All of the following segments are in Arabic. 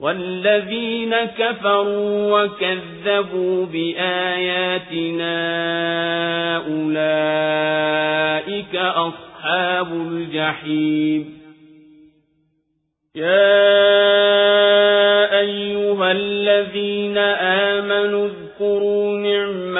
والذين كفروا وكذبوا بآياتنا أولئك أصحاب الجحيم. يا أيها الذين آمنوا اذكروا نعمة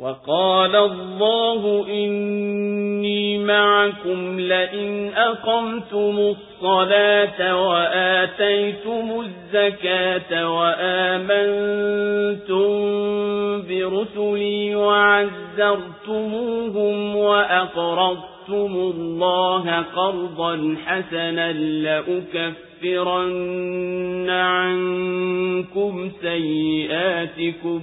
وقال الله إني معكم لئن أقمتم الصلاة وآتيتم الزكاة وآمنتم برسلي وعزرتموهم وأقرضتم الله قرضا حسنا لأكفرن عنكم سيئاتكم